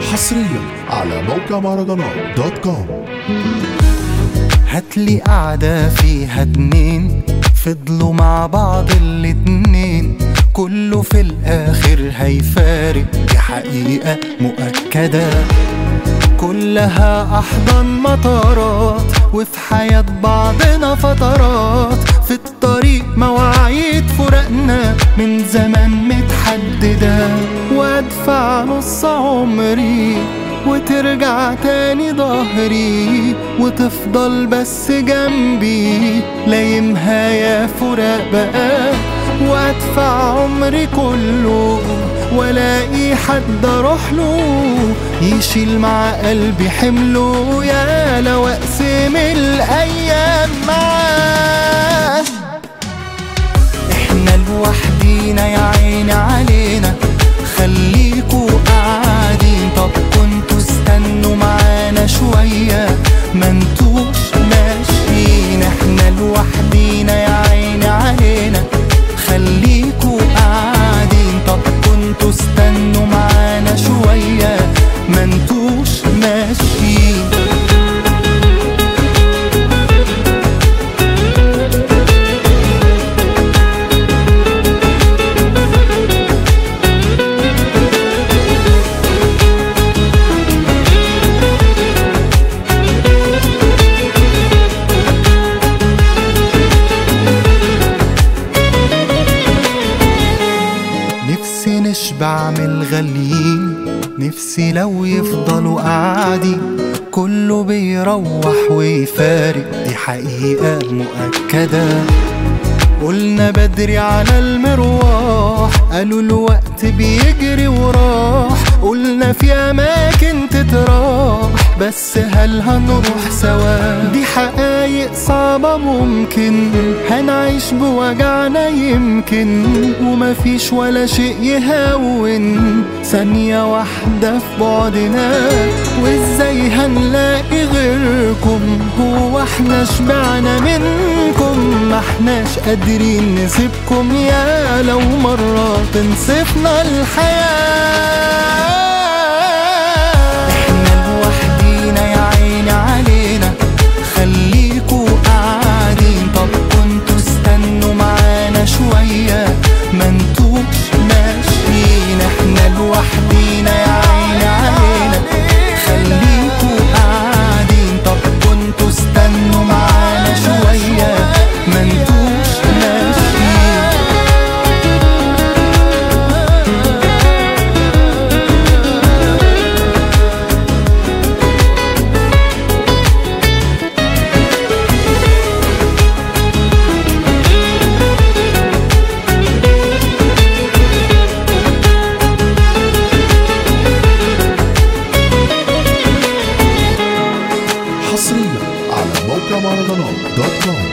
حصريا على موقع مهرجانات دوت كوم. هاتلي قعدة فيها اتنين فضلوا مع بعض الاتنين كله في الآخر هيفارق دي حقيقة مؤكدة. كلها أحضان مطارات وفي حياة بعضنا فترات في الطريق مواعيد فراقنا من زمان متحددة. وادفع نص عمري وترجع تاني ظهري وتفضل بس جنبي لايمها يا فراق بقى وأدفع عمري كله والاقي حد أروح له يشيل مع قلبي حمله يا لو اقسم الأيام معاه إحنا لوحدينا يا ما ماشيين إحنا لوحدينا يا عيني علينا. خليكوا قاعدين. طب كنتوا استنوا معانا شوية. ما ماشيين نفسي لو يفضلوا قاعدين كله بيروح ويفارق. دي حقيقة مؤكدة. قلنا بدري على المروح قالوا الوقت بيجري وراح. قلنا في أماكن تتراح بس هل هنروح سوا؟ دي حقايق صعبة ممكن هنعيش بوجعنا يمكن. ومفيش ولا شيء يهون. ثانية واحدة في بعدنا وإزاي هنلاقي غيركم؟ هو إحنا شبعنا منكم ما إحناش قادرين نسيبكم. يا لو مرة تنصفنا الحياة. マルドのドットコ